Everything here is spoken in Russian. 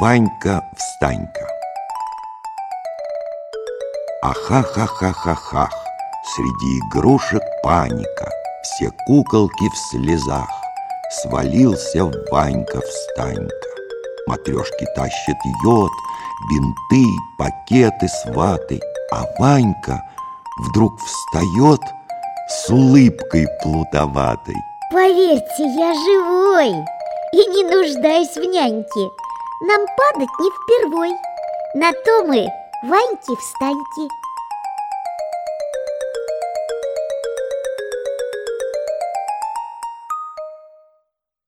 Ванька, встанька. Ахах-ахах-ахах, среди игрушек паника, Все куколки в слезах. Свалился Ванька, встанька. Матрешки тащат йод, бинты, пакеты с ватой, А Ванька вдруг встает с улыбкой плутоватой. Поверьте, я живой и не нуждаюсь в няньке. Нам падать не впервой. На то мы, Ваньки, встаньте.